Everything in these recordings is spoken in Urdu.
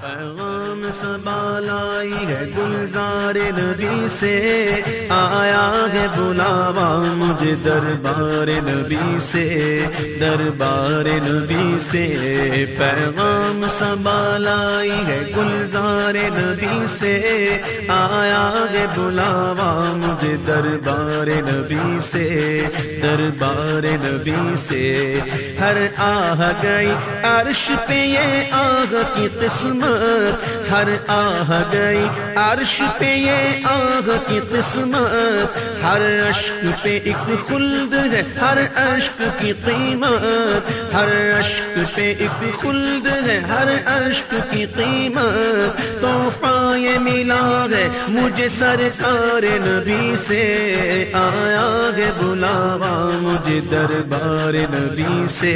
پیغام سبالائی ہے گلزار نبی سے، آیا ہے بلاوا مجھے دربار نبی سے، دربار نبی سے۔ پیغام سبالائی ہے گلزار نبی سے، آیا ہے بلاوا مجھے دربار نبی سے، دربار نبی سے۔ ہر آہ گئی عرش پہ یہ آہ کی قسمت ہر آہ گئی عرش پہ یہ آہ کی قسمت۔ ہر اشک پہ ایک خلد ہے، ہر اشک کی قیمت، ہر اشک پہ ایک خلد ہے، ہر اشک کی قیمت۔ تحفہ یہ ملا ہے مجھے سرکار نبی سے، آیا ہے بلاوا مجھے دربار نبی سے،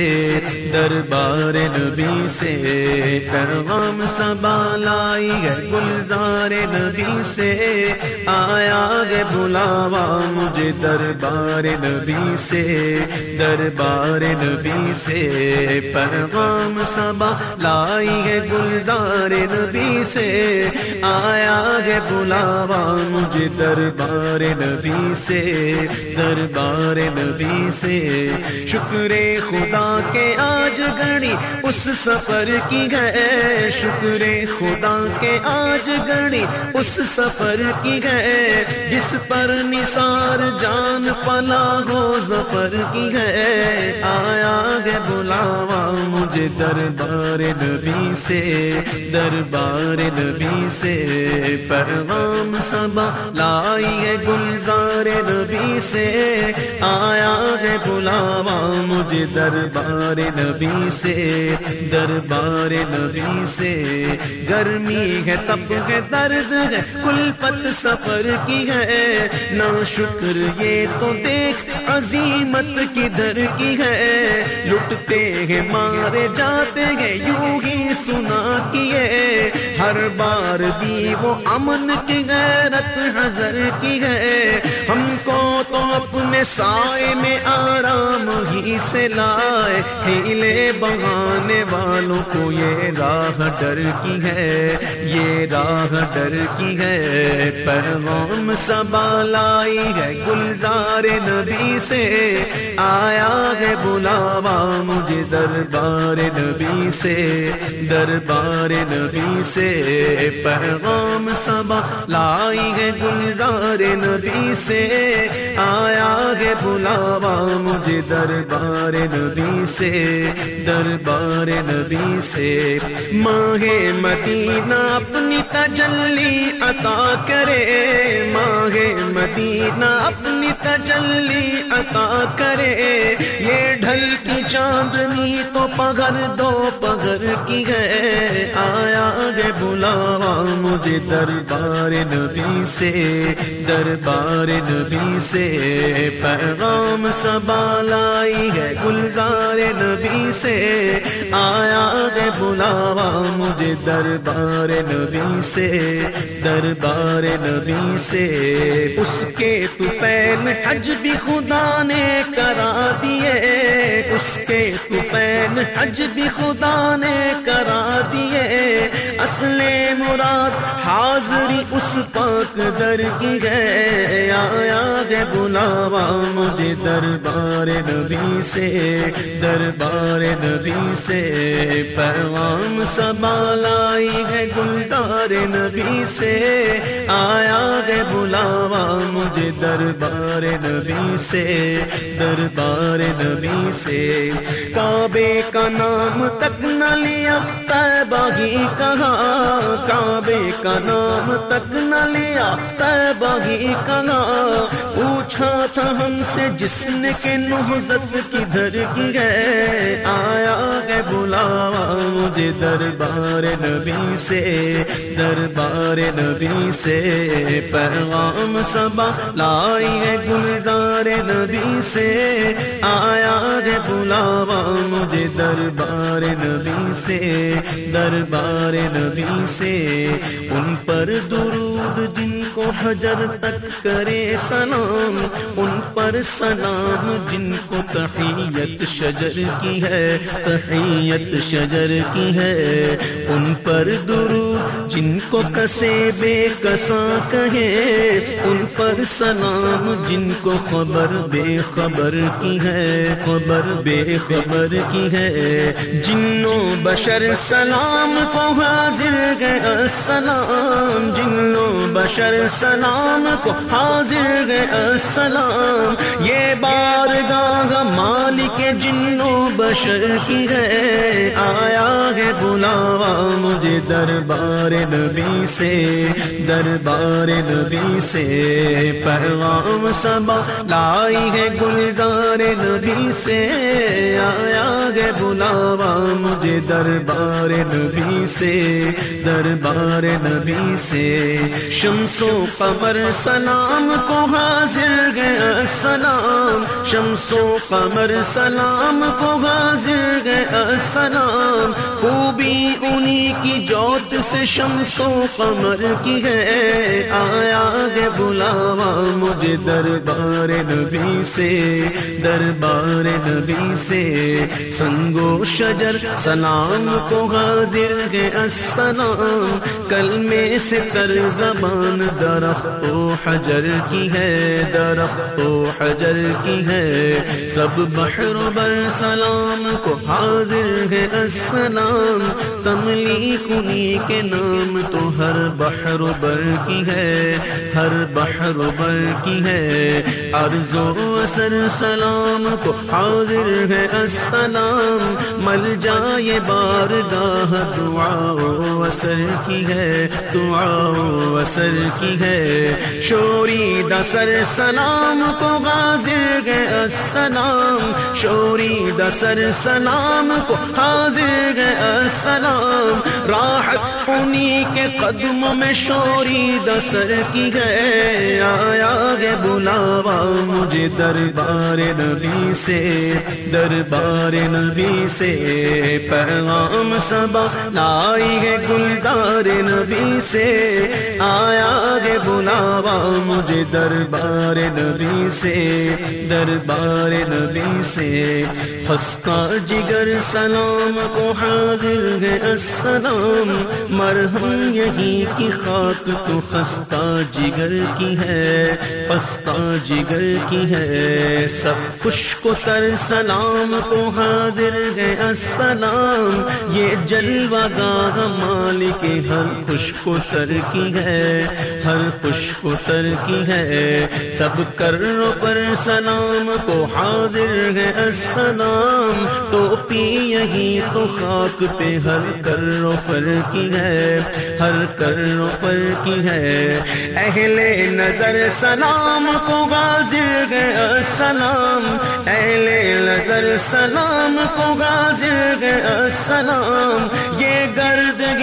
دربار نبی سے۔ پیغام سبا لائی ہے گلزار نبی سے، آیا ہے بلاوا مجھے دربار نبی سے، دربار نبی سے۔ پیغام سبا لائی ہے گلزار نبی سے۔ آیا ہے بلاوا مجھے دربار نبی سے، دربار نبی سے۔ شکر خدا کے آج گھڑی اس سفر کی گئے شکر خدا کے آج گھڑی اس سفر کی گئے جس پر نثار جان پلا ہو۔ ظفر کی گئے آیا گے بلاوا مجھے دربار نبی سے۔ دربار نبی سے پیغام سبا لائی ہے گلزار نبی سے۔ آیا ہے بلاوا مجھے دربار نبی سے، دربار نبی سے۔ گرمی ہے، تب ہے، درد ہے۔ کل پت سفر کی ہے۔ نہ شکر، یہ تو دیکھ، عظیمت کی در کی ہے۔ لٹتے ہیں، مارے جاتے ہیں، یوں ہی سنا کیے۔ ہر بار دی وہ امن کی غیرت حضر کی ہے۔ ہم کو تو اپنے سائے میں آرام ہی سے لائے۔ ہیلے بہانے والوں کو یہ راہ ڈر کی ہے، یہ راہ ڈر کی ہے۔ پیغام سبا لائی ہے گلزار نبی سے۔ آیا ہے بلاوا مجھے دربار نبی سے۔ دربار نبی سے۔ پیغام سبا لائی ہے گلزار نبی سے۔ آیا ہے بلاوا مجھے دربار نبی سے، دربار نبی سے۔ ماہ مدینہ اپنی تجلی عطا کرے۔ ماہ مدینہ اپنی تجلی عطا کرے۔ یہ ڈھل کی چاندنی تو پگھر دو پگھر کی ہے۔ آیا بلاوا، مجھے دربار نبی سے، دربار نبی سے۔ پیغام سبا لائی ہے گلزار نبی سے۔ آیا ہے بلاوا، مجھے دربار نبی سے۔ دربار نبی سے۔ اس کے تو پین حج بھی خدا نے کرا دیے۔ اس کے تو پین حج بھی خدا نے کرا دیے۔ اصل مراد حاضری اس پاک در کی گئے، آیا گے بلاوا مجھے دربار نبی سے، دربار نبی سے۔ پیغام سبا لائی ہے گلدار نبی سے۔ آیا گے بلاوا مجھے دربار نبی سے، دربار نبی سے۔ کعبے کا نام تک نہ لیا طیبہ ہی کہا کعبے کا نام تک نہ لیا، طیبہ ہی کہا پوچھا تھا ہم سے جس نے کہ نہزت کدھر کی گئے آیا ہے بلاوا مجھے دربار نبی سے، دربار نبی سے۔ پیغام سبا لائی ہے گلزار نبی سے۔ آیا ہے بلاوا مجھے دربار نبی سے، دربار نبی سے۔ ان پر درود حجر تک کرے سلام، ان پر سلام جن کو تحیت شجر کی ہے، تحیت شجر کی ہے۔ ان پر درو جن کو کسے بے کسا کہے، ان پر سلام جن کو خبر بے خبر کی ہے، خبر بے خبر کی ہے۔ جنوں بشر سلام کو حاضر گئے السلام۔ جنوں بشر سلام کو حاضر گئے السلام۔ یہ بار گاہ مالک جنوں بشر کی ہے۔ آیا ہے بلاوا مجھے دربار نبی سے، دربار نبی سے۔ پیغام سبا لائی ہے گلزار نبی سے۔ آیا ہے بلاوا مجھے دربار نبی سے، دربار نبی سے۔ شمس و قمر سلام کو حاضر گیا سلام شمس و قمر سلام کو حاضر گیا سلام خوبی انہی کی جوت سے شمس و قمر کی ہے۔ آیا گے بلاوا مجھے دربار نبی سے، دربار نبی سے۔ سنگو شجر سلام کو حاضر ہے السلام۔ کل میں سے تر زبان دار درخت و حجر کی ہے، درخت و حجر کی ہے۔ سب بحر بر سلام کو حاضر ہے، السلام۔ تملی کنی کے نام تو ہر بحر بر کی ہے، ہر بحر بر کی ہے۔ عرض و اثر سلام کو حاضر ہے، السلام۔ مل جائے بار گاہ دعا و اثر کی ہے، دعا و اثر کی ہے۔ شوری دسر سلام کو غازر ہے۔ السلام۔ شوری دسر سلام کو حاضر ہے۔ السلام۔ راحت انہی کے قدم میں شوری دسر کی ہے آیا گے بلاوا مجھے دربار نبی سے۔ دربار نبی سے پیغام سبا لائی ہے گلزار نبی سے۔ آیا گے بلاوا مجھے دربار نبی سے۔ دربار نبی سے ہستا جگر سلام کو حاضر ہے السلام۔ مرہم یہی کی خاک تو خستہ جگر کی ہے، پستہ جگر کی ہے۔ سب خوش کو تر سلام کو حاضر ہے، السلام۔ یہ جلوہ گاہ مالک ہر خوش کو تر کی ہے، ہر خوش کو تر کی ہے۔ سب کرو پر سلام کو حاضر ہے، السلام۔ تو پی یہی تو خاک پہ ہر کرو پر کی ہے۔ ہر کرن پر کی ہے۔ اہل نظر سلام کو غازر گیا سلام اہل نظر سلام کو غازر گیا سلام یہ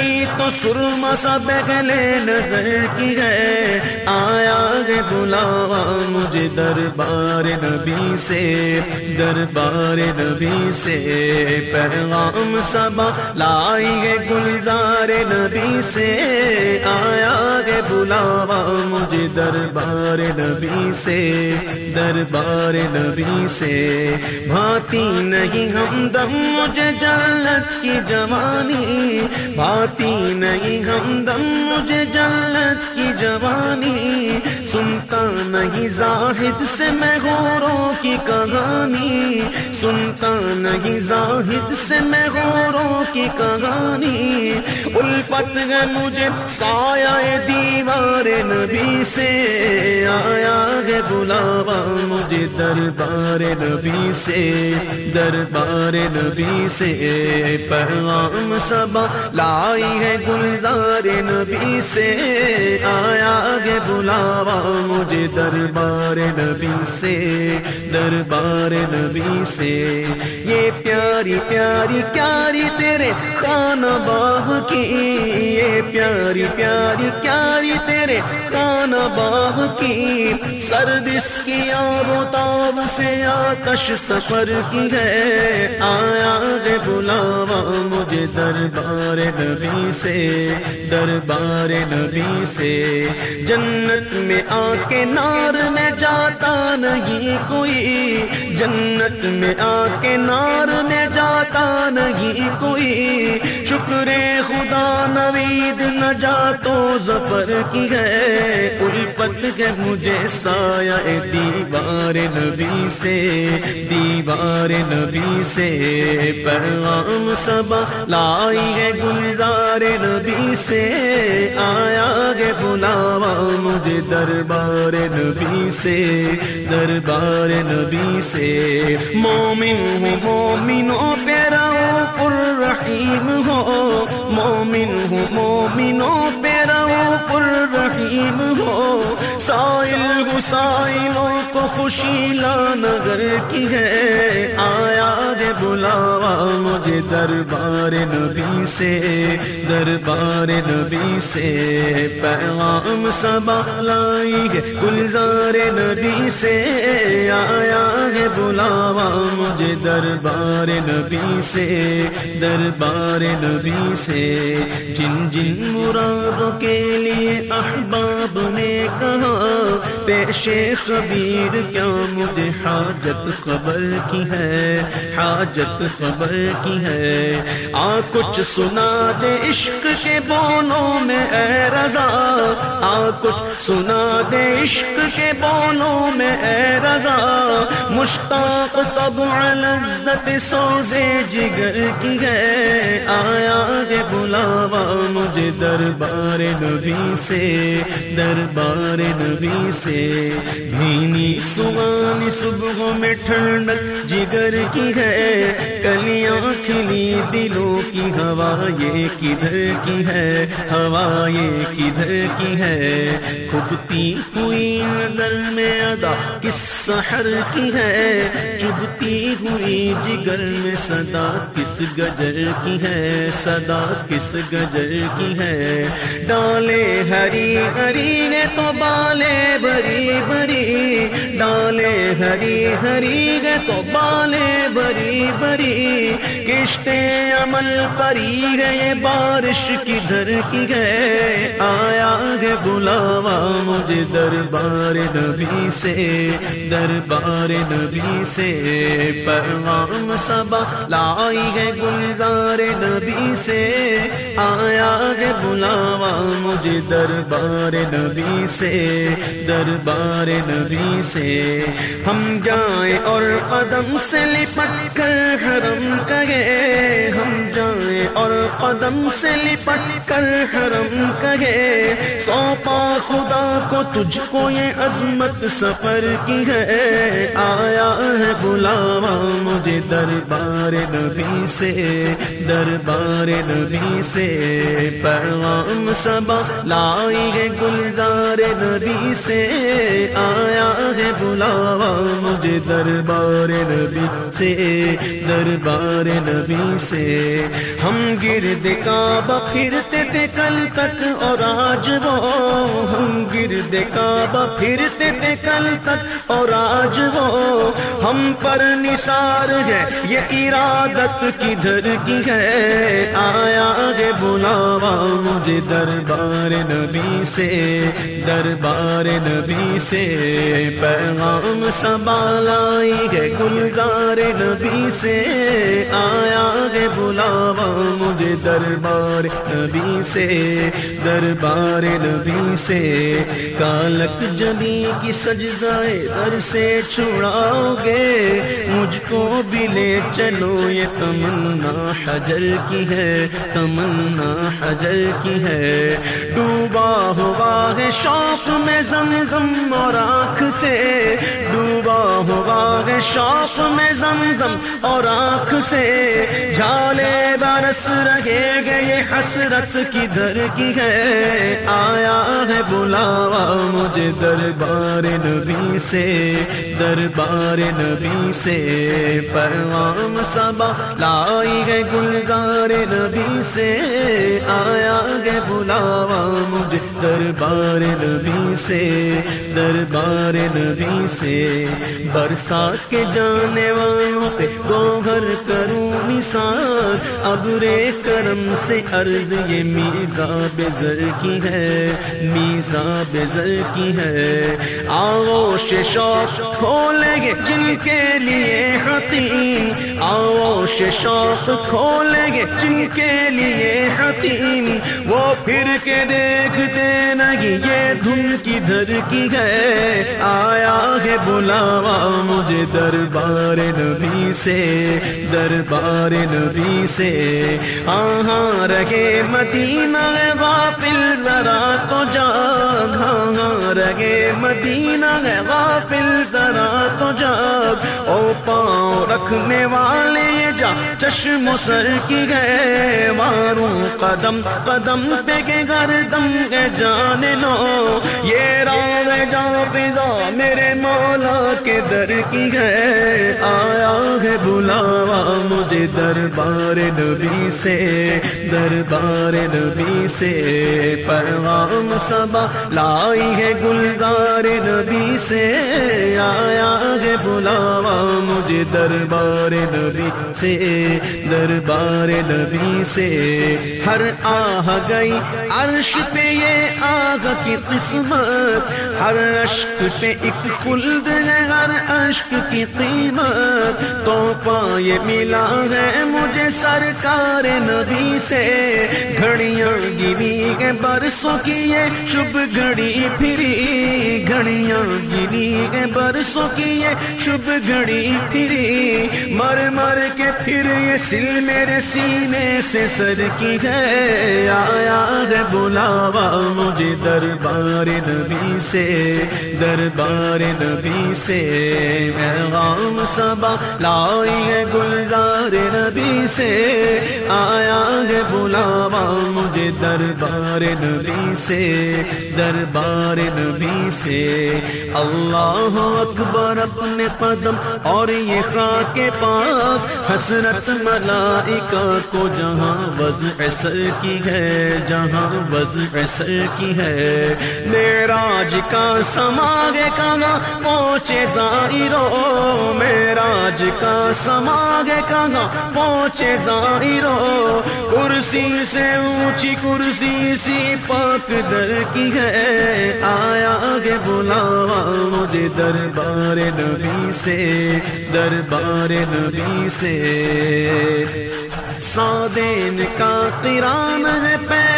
گردگی تو سرما سا بگلے نظر کی ہے۔ آیا گے بلاوا مجھے دربار نبی سے۔ دربار نبی سے پیغام سبا لائی گے گلزار نبی سے۔ آیا گے بلاوا مجھے دربار نبی سے۔ دربار نبی سے بھاتی نہیں ہم دم مجھے جنت کی جوانی۔ بھاتی نہیں ہم دم مجھے جنت کی جوانی سنتا نہیں، زاہد سے میں غوروں کی کہانی سنتا نہیں، زاہد سے میں غوروں کی کہانی۔ الپت ہے مجھے سایہ دیوار نبی سے، آیا ہے بلاوا مجھے دربار نبی سے، دربار نبی سے پیغام سبا لائی ہے گلزار نبی سے۔ آیا ہے بلاوا مجھے دربار نبی سے، دربار نبی سے۔ یہ پیاری پیاری پیاری تیرے خان باغ کی، یہ پیاری پیاری پیاری تیرے کانا باغ کی سرد اس کی آب و تاب سے آتش سفر کی ہے۔ آیا گے بلاوا مجھے دربار نبی سے، دربار نبی سے۔ جنت میں آ کے نار میں جاتا نہیں کوئی۔ جنت میں آ کے نار میں جاتا نہیں کوئی۔ شکر خدا نوید، نہ جا تو ظفر کی ہے۔ الفت کے مجھے سایہ دیوار نبی سے۔ دیوار نبی سے۔ پیغام سب لائی ہے گلزار نبی سے۔ آیا گے بلاوا مجھے دربار نبی سے۔ دربار نبی سے۔ مومن ہوں، مومنوں پیرا پر رحیم ہو مومن ہوں مومنوں پیرا پر رحیم ہو۔ سارے گسائلوں کو خوشی لا نظر کی ہے۔ آیا گے بلاوا مجھے دربار نبی سے۔ دربار نبی سے پیغام سب لائی گے گلزار نبی سے۔ آیا گے بلاوا مجھے دربار نبی سے۔ دربار نبی سے جن جن مرادوں کے لیے احباب نے کہا پیش خبیر کیا مجھے حاجت خبر کی ہے؟ حاجت خبر کی ہے۔ آ، کچھ سنا دے عشق کے بولوں میں اے رضا۔ آ، کچھ سنا دے عشق کے بولوں میں اے رضا۔ مشتاق تب لذت سوزے جگر کی ہے۔ آیا گے بلاوا مجھے دربار نبی سے۔ دربار نبی سے۔ بھینی سوانی صبح میں ٹھنڈک جگر کی ہے۔ کلیاں کھلی دلوں کی، ہوا یہ کدھر کی ہے؟ ہوا یہ کدھر کی ہے؟ کھبتی ہوئی نظر میں ادا کس سحر کی ہے؟ چبتی ہوئی جگر میں صدا کس گجر کی ہے؟ صدا کس گجر کی ہے؟ ڈالے ہری ہری نے تو بالے بری بری ڈالے ہری ہری ہے تو بالے بری بری۔ کشتے عمل پری گئے، بارش کی دھر کی گئے؟ آیا گے بلاوا مجھے دربار نبی سے، دربار نبی سے۔ پیغام سب لائی گئے گلزار نبی سے۔ آیا گے بلاوا مجھے دربار نبی سے، دربار نبی سے۔ ہم جائیں اور قدم سے لپٹ کر حرم کہے ہم جائیں اور قدم سے لپٹ کر حرم کہے، سوپا خدا کو تجھ کو یہ عظمت سفر کی ہے۔ آیا ہے بلاوا مجھے دربار نبی سے، دربار نبی سے۔ پیغام سبا لائی ہے گلزار نبی سے۔ آیا ہے بلاوا مجھے دربار نبی سے۔ دربار نبی سے۔ ہم گرد کعبہ پھرتے تھے کل تک اور آج وہ۔ ہم گرد کعبہ پھرتے تھے کل تک اور آج وہ۔ ہم پر نثار ہے، یہ ارادت کدھر کی ہے؟ آیا گے بلاوا مجھے دربار نبی سے۔ دربار نبی سے پیغام سنبھالائی ہے گلزار نبی سے۔ آیا گے بلاوا مجھے دربار نبی سے، دربار نبی سے۔ کالک جبی کی سجدائے در سے چھڑاؤ گے۔ مجھ کو بھی لے چلو، یہ تمنا حجر کی ہے، تمنا حجر کی ہے۔ ڈوبا ہوا ہے شوق میں زمزم اور آنکھ سے ڈوبا ہوا ہے شوق میں زمزم اور آنکھ سے جھالے برس رہے گے یہ حسرت کی در کی ہے۔ آیا ہے بلاوا مجھے دربار نبی سے، دربار نبی سے۔ پروام سبا لائی ہے گلزار نبی سے۔ آیا ہے بلاوا مجھے دربار نبی سے، دربار نبی سے، برسات کے جانے والوں پہ گوہر کروں نثار اب کرم سے عرض یہ میزا بزر کی ہے میزا بزر کی ہے۔ آغوش شوق کھولیں گے جن کے لیے حتیم۔ آغوش شوق کھولیں گے جن کے لیے حتیم۔ وہ پھر کے دیکھتے نہیں یہ دھن کی دھر کی ہے۔ آیا ہے بلاوا مجھے دربار نبی سے، دربار نبی سے۔ آہاں رہے مدینہ غافل، ذرا تو جاگ ہاں رہے مدینہ غافل، ذرا تو جاگ پاؤں رکھنے والے جا چشم و سر کی گئے ماروں قدم قدم پہ کے گردم کے جان لو یہ راگ جا فضا میرے مولا کے در کی ہے۔ آیا ہے بلاوا مجھے دربار نبی سے، دربار نبی سے۔ پروام سبا لائی ہے گلزار نبی سے۔ آیا ہے بلاوا مجھے دربار نبی سے، دربار نبی سے۔ ہر آہ گئی عرش پہ یہ آگ کی قسم قسمت ہر اشک پہ ایک خلد ہے، ہر اشک کی قیمت۔ تو پائے ملا ہے مجھے سرکار نبی سے۔ گھڑیاں گنی کے برسوں کی یہ شب گھڑی پھری۔ گھڑیاں گنی کے برسوں کی یہ شب گھڑی پھری۔ مر مر کے پھر یہ سل میرے سینے سے سر کی ہے۔ آیا ہے بلاوا مجھے دربار نبی سے، دربار نبی سے غام سبا لائی ہے گلزار نبی سے، آیا ہے بلاوا مجھے دربار نبی سے، دربار نبی سے۔ اللہ اکبر اپنے قدم اور یہ خاک پاک، حسرت ملائکہ کو جہاں وضع سر کی ہے، جہاں وضع سر کی ہے۔ میراج کا سماگ کہاں پہنچے زائرو میراج کا سماگ کہاں پہنچے زائرو۔ کرسی سے اونچی کرسی سی پاک در کی ہے۔ آیا گے بلاوا مجھے دربار نبی سے، دربار نبی سے۔ سادین کا قران ہے پہلو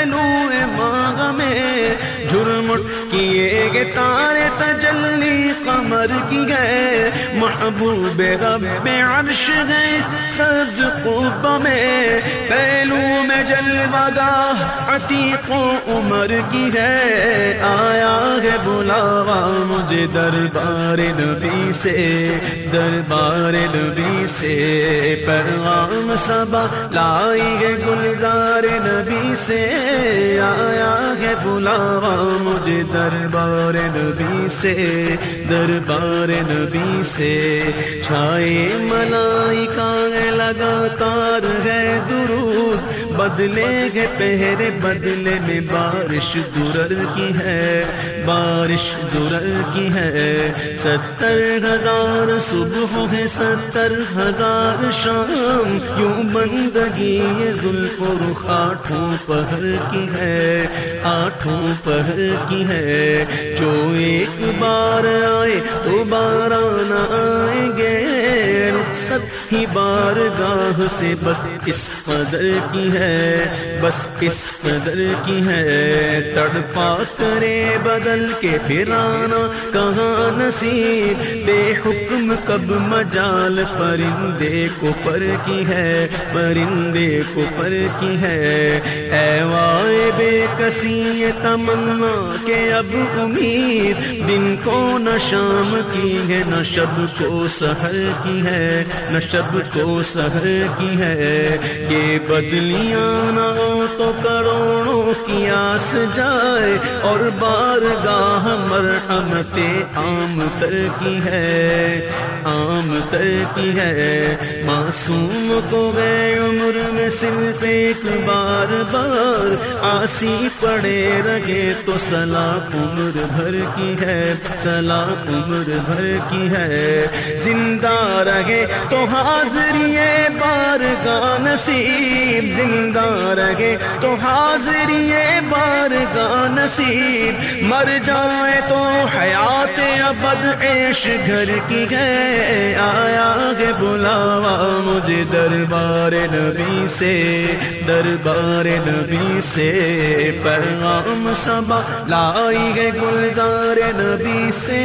میں کیے گے تارے تجلی قمر کی گئے محبوب رب عرش ہے سبز قب میں۔ پہلو میں جلوہ گاہ عتیق و عمر کی ہے۔ آیا ہے بلاوا مجھے دربار نبی سے۔ دربار نبی سے۔ پیغام سبا لائی ہے گلزار نبی سے۔ آیا ہے بلاوا مجھے دربار نبی سے۔ دربار نبی سے چھائے ملائکہ لگاتار ہے درود بدلے گے پہرے بدلے میں بارش درر کی ہے، بارش درر کی ہے۔ ستر ہزار صبح ہے ستر ہزار شام۔ یوں بندگی یہ زلف و رخ آٹھوں پہر کی ہے، آٹھوں پہر کی ہے۔ جو ایک بار آئے تو بارہ نہ آئیں گے۔ رخصت ہی بار گاہ سے بس اس قدر کی ہے۔ بس اس قدر کی ہے۔ تڑپا کرے بدل کے پھرانا، کہاں نصیب؟ بے حکم کب مجال پرندے کو پر کی ہے، پرندے کو پر کی ہے۔ اے وائے بے کسی تمنا کہ اب امید، دن کو نہ شام کی ہے، نہ شب کو سحر کی ہے، نہ شب کو سحر کی ہے۔ یہ بدلیاں نہ ہو تو کروڑوں کی آس جائے اور بار گاہ مرحمت عام تر کی ہے، عام تر کی ہے۔ معصوم کو گئے عمر میں صرف ایک بار بار آسی پڑے رہے تو سلاح عمر بھر کی ہے سلاح عمر بھر کی ہے۔ زندہ رہے تو حاضری بار کا نصیب، زندہ رہے تو حاضری بار کا نصیب۔ مر جائے تو حیات ابد عیش گھر کی ہے۔ آیا گے بلاوا مجھے دربار نبی سے۔ دربار نبی سے پیغام سبا لائی گے گلزار نبی سے۔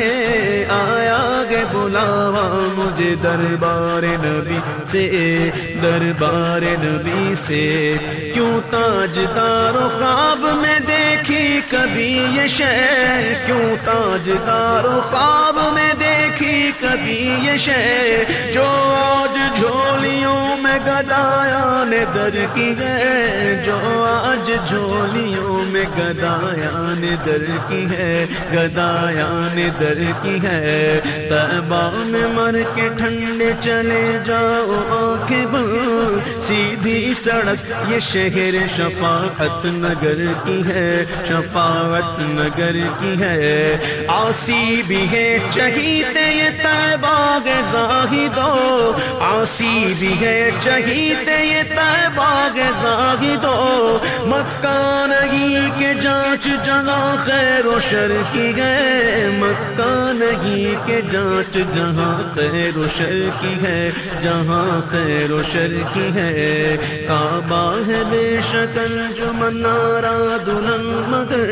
آیا گے بلاوا مجھے دربار نبی سے۔ دربار نبی سے۔ کیوں تاج دارو خواب میں دیکھی کبھی یہ شہر؟ کیوں تاج دارو خواب میں دیکھی کبھی یہ شہر؟ جو آج جھولیوں میں گدایا نے در کی ہے، جو آج جھولیوں میں گدایا نے در کی ہے، گدایا نے در کی ہے۔ تبا میں مر کے ٹھنڈے چلے جاؤ، آنکھیں بند سیدھی سڑک یہ شہر شفاعت نگر کی ہے، شفاعت نگر کی ہے۔ آسی بھی ہے چہیتے یہ تیباغ زاہدو۔ آسی بھی ہے چہیتے یہ تیباغ زاہدو۔ مکہ نہیں کہ جانچ جہاں خیر و شر کی ہے۔ مکہ نہیں کہ جانچ جہاں خیر و شر کی ہے، جہاں خیر و شر کی ہے۔ کعبہ ہے بے شکل جو منارا دلہن مگر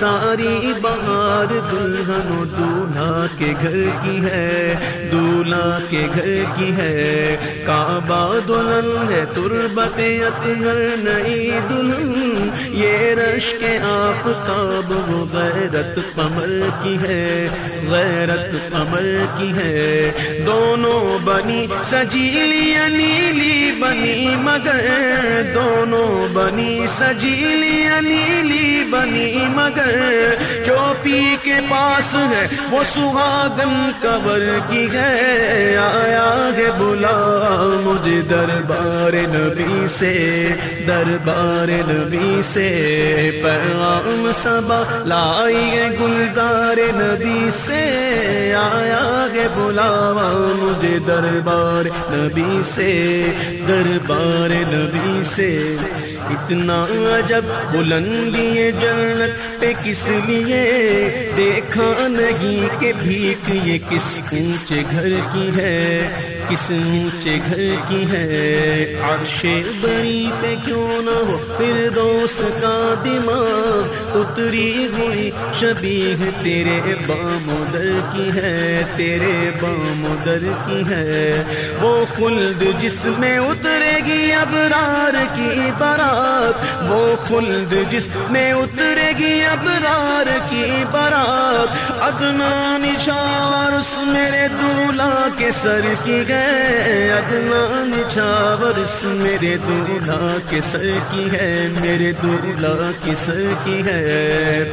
ساری بہار دلہن و دولہا کے گھر کی ہے دولہا کے گھر کی ہے۔ کعبہ دلہن ہے، تربت اطہر، نئی دلہن۔ یہ رش کے آفتاب، وہ غیرت قمر کی ہے۔ غیرت قمر کی ہے۔ دونوں بنی سجیلی نیلی بنی، مگر دونوں بنی سجیلی نیلی بنی، مگر چوپی کے پاس ہے، وہ سہاگن قبر کی ہے۔ آیا ہے بلا مجھے دربار نبی سے، دربار نبی سے۔ پیغام سبا لائی ہے گلزار نبی سے۔ آیا ہے بلاوا مجھے دربار نبی سے، دربار نبی سے۔ اتنا عجب بلندی جنت پہ کس لیے دیکھا نہیں کہ بھیک یہ کس اونچے گھر کی ہے؟ کس اونچے گھر کی ہے؟ عرش بری پہ کیوں نہ ہو پھر دوست کا دماغ؟ اتری ہوئی شبیہ تیرے بام در کی ہے، تیرے بام در کی ہے۔ وہ خلد جس میں اترے گی ابرار کی برات۔ وہ خلد جس میں اترے گی ابرار کی برات ادنا نشار اس میرے دولا کے سر کی گئے ادنا نچھاور اس میرے دولا کے سر کی ہے۔ میرے دولا کے سر کی ہے۔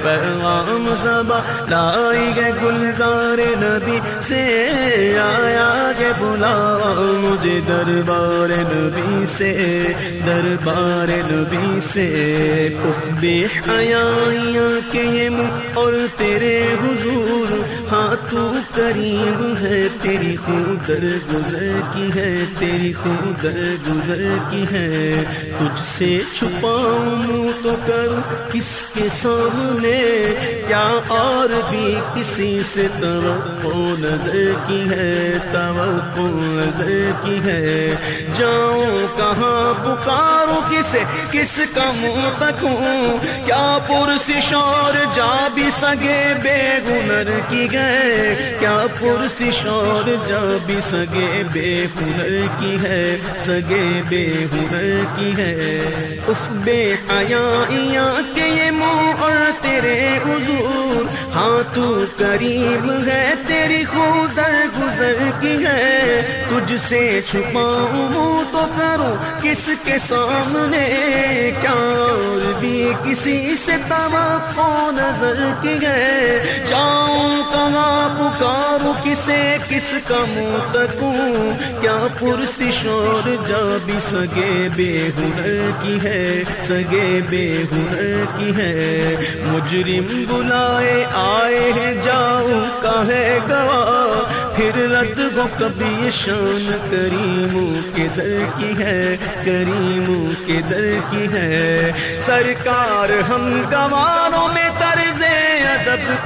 پیغام زبا لائی گئے گلزار نبی سے۔ آیا گے بلا مجھے دربار نبی سے۔ دربار نبی سے۔ کف بے حیائیاں کے یہ منہ اور تیرے حضور ہاتھوں کریم ہے، تیری خود در گزر کی ہے، تیری خود در گزر کی ہے۔ تجھ سے چھپاؤں تو کروں کس کے سامنے؟ کیا اور بھی کسی سے توقع نظر کی ہے؟ توقع نظر کی ہے۔ جاؤں کہاں پکاروں کسے؟ کس کس کا منہ تکوں کیا پرس شور جا بھی سگے بے ہنر کی گئے کیا پرس شور جا بھی سگے بے ہنر کی ہے، سگے بے ہنر کی ہے۔ اس بے آیا کے یہ منہ اور تیرے حضور ہاں تو کریم ہے تیری خود در گزر کی ہے۔ تجھ سے چھپاؤں تو کروں کس کے سامنے؟ کیا اور بھی کسی سے توقع نظر کی ہے؟ جاؤں کہاں پکاروں، کسے کس کا منہ تکوں؟ کیا پرس شور جا بھی سگے بے ہنر کی ہے؟ سگے بے ہنر کی ہے۔ مجرم بلائے آئے جاؤں کہے ہے پھر رد گو کبھی شان کریموں کے در کی ہے، کریموں کے در کی ہے۔ سرکار ہم گواروں میں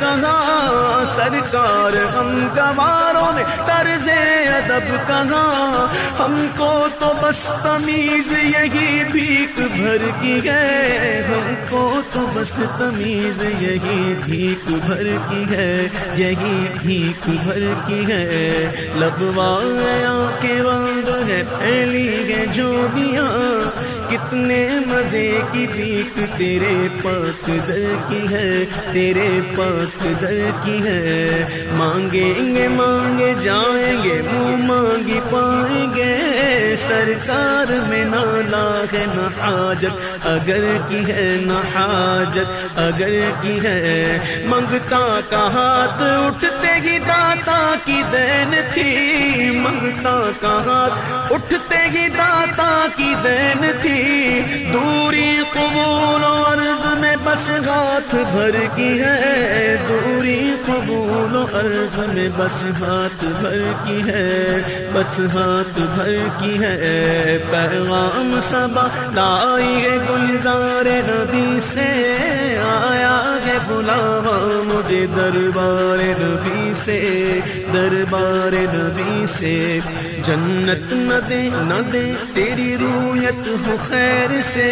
کہاں سرکار ہم گواروں میں طرز ادب کہاں؟ ہم کو تو بس تمیز یہی بھیک بھر کی ہے۔ ہم کو تو بس تمیز یہی بھیک بھر کی ہے۔ یہی بھیک بھر کی ہے۔ لبوایا کے وند ہے، پھیلی ہے جو دیا کتنے مزے کی بھیک تیرے پاک در کی ہے، تیرے پاک در کی ہے۔ مانگیں گے، مانگے جائیں گے، منہ مانگی پائیں گے۔ سرکار میں نہ لاغ نہ حاجت، اگر کی ہے، نہ حاجت، اگر کی ہے۔ منگتا کا ہاتھ اٹھتے ہی داتا کی دین تھی۔ منگتا کا ہاتھ اٹھتے ہی داتا کی دین تھی۔ دوری قبول و عرض میں بس ہاتھ بھر کی ہے۔ دوری قبول و عرض میں بس ہاتھ بھر کی ہے۔ بس ہاتھ بھر کی ہے۔ پیغام سبا لائی ہے گلزار نبی سے۔ آیا ہے بلاوا مجھے دربار نبی سے۔ دربار نبی سے، جنت نہ دے نہ دے، تیری رویت ہو خیر سے۔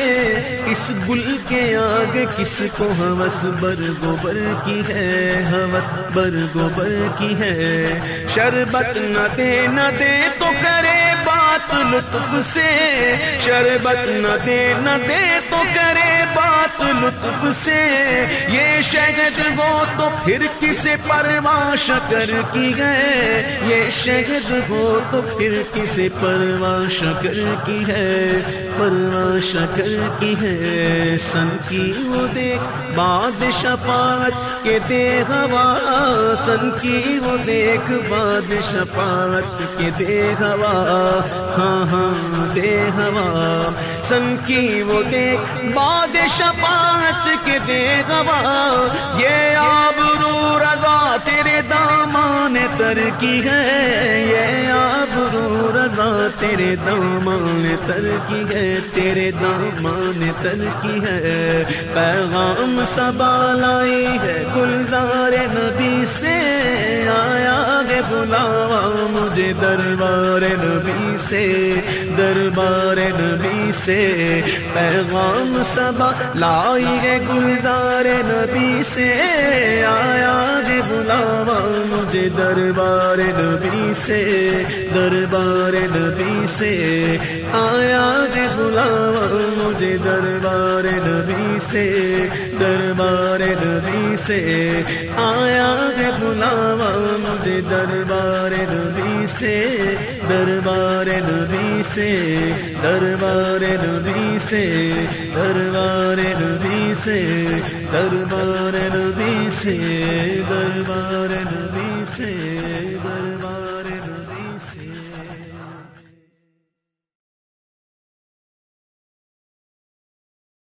اس گل کے آگے کس کو ہوس بر گوبر کی ہے؟ ہوس بر گوبر کی ہے۔ شربت نہ دے نہ دے تو کرے بات لطف سے۔ شربت نہ دے نہ دے تو کرے بات لطف سے۔ یہ شہد ہو تو پھر کسے پرواہ شکر کی ہے؟ یہ شہد ہو تو پھر کسے پرواہ شکر کی ہے؟ پرواہ شکر کی ہے؟ سن کی وہ دیکھ باد شفاعت کے دے ہوا۔ سن کی وہ دیکھ باد شفاعت کے دے ہوا۔ ہاں ہاں دے ہوا۔ سن کی وہ دیکھ باد شفاعت کے دے گوا یہ آبرو تر کی ہے یہ آبرو رضا، تیرے دامان تر کی ہے، تیرے دامان تر کی ہے۔ پیغام سبا لائی ہے گلزار نبی سے۔ آیا گے بلاوا مجھے دربار نبی سے۔ دربار نبی سے پیغام سبا لائی گے گلزار نبی سے۔ آیا گے بلاوا مجھے در دربار نبی سے دربار نبی سے آیا گے بلاوا مجھے دربار نبی سے دربار نبی سے آیا گے بلاوا مجھے دربار نبی سے دربار نبی سے دربار نبی سے دربار نبی سے دربار نبی سے دربار نبی سے